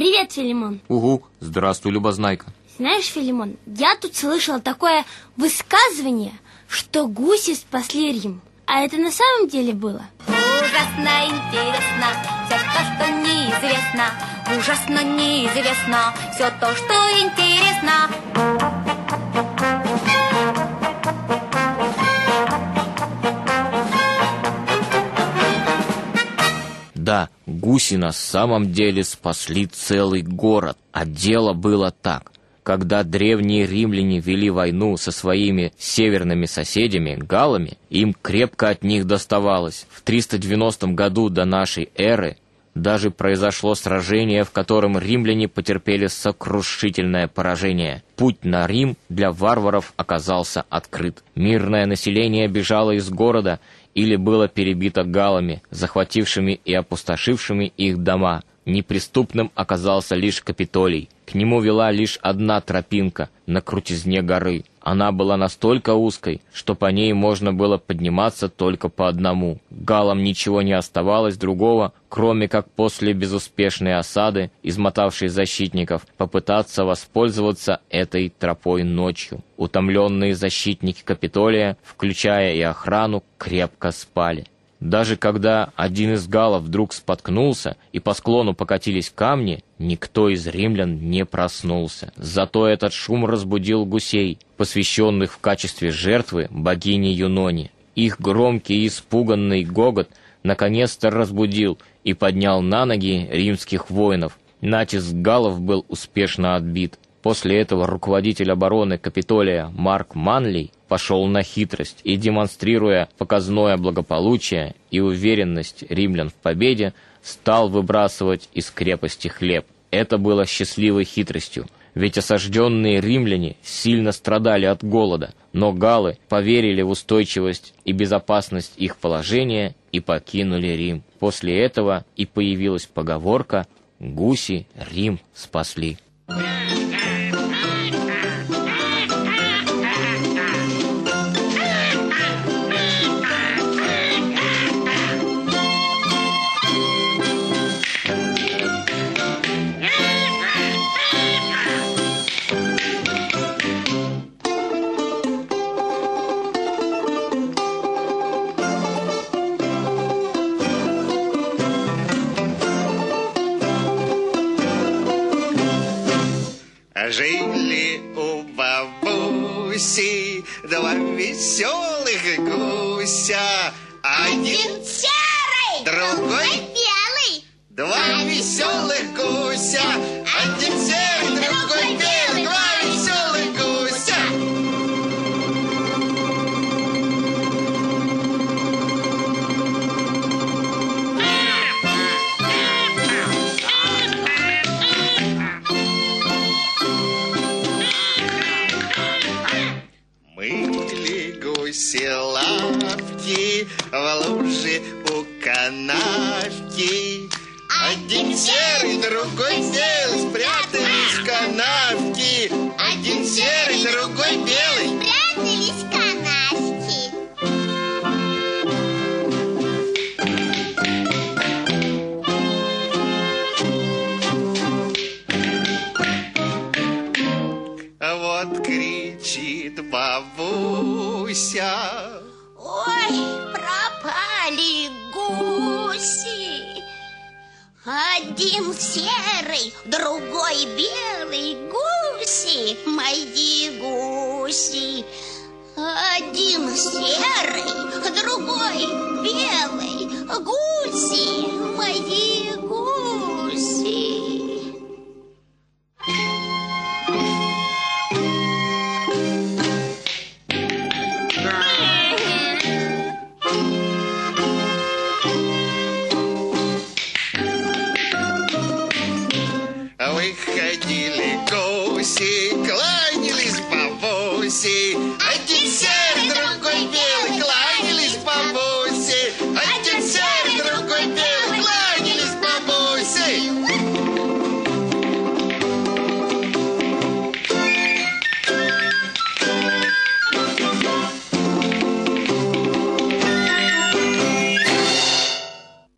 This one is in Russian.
Привет, Филимон. Угу, здравствуй, Любознайка. Знаешь, Филимон, я тут слышал такое высказывание, что гуси спасли Рим. А это на самом деле было? Ужасно интересно все то, что неизвестно. Ужасно неизвестно все то, что интересно. Да, гуси на самом деле спасли целый город. А дело было так. Когда древние римляне вели войну со своими северными соседями, галами, им крепко от них доставалось. В 390 году до нашей эры даже произошло сражение, в котором римляне потерпели сокрушительное поражение. Путь на Рим для варваров оказался открыт. Мирное население бежало из города или было перебито галами, захватившими и опустошившими их дома. Неприступным оказался лишь Капитолий. К нему вела лишь одна тропинка на крутизне горы. Она была настолько узкой, что по ней можно было подниматься только по одному. Галам ничего не оставалось другого, кроме как после безуспешной осады, измотавшей защитников, попытаться воспользоваться этой тропой ночью. Утомленные защитники Капитолия, включая и охрану, крепко спали. Даже когда один из галов вдруг споткнулся и по склону покатились камни, никто из римлян не проснулся. Зато этот шум разбудил гусей, посвященных в качестве жертвы богине Юноне. Их громкий и испуганный гогот наконец-то разбудил и поднял на ноги римских воинов. Натиск галов был успешно отбит. После этого руководитель обороны Капитолия Марк Манлей пошел на хитрость и, демонстрируя показное благополучие и уверенность римлян в победе, стал выбрасывать из крепости хлеб. Это было счастливой хитростью, ведь осажденные римляне сильно страдали от голода, но галлы поверили в устойчивость и безопасность их положения и покинули Рим. После этого и появилась поговорка «Гуси Рим спасли». Жили у бабуси два веселых гуся. Один серый, лавки в луже у канавки. Один серый, другой белый спрятались канавки. Один серый, другой белый. Спрятались канавки. Вот кричит бабуся. Ой, пропали гуси. Один серый, другой белый гуси, мои гуси. Один серый, другой белый мы ходили гуси, кланялись бабуси, а десять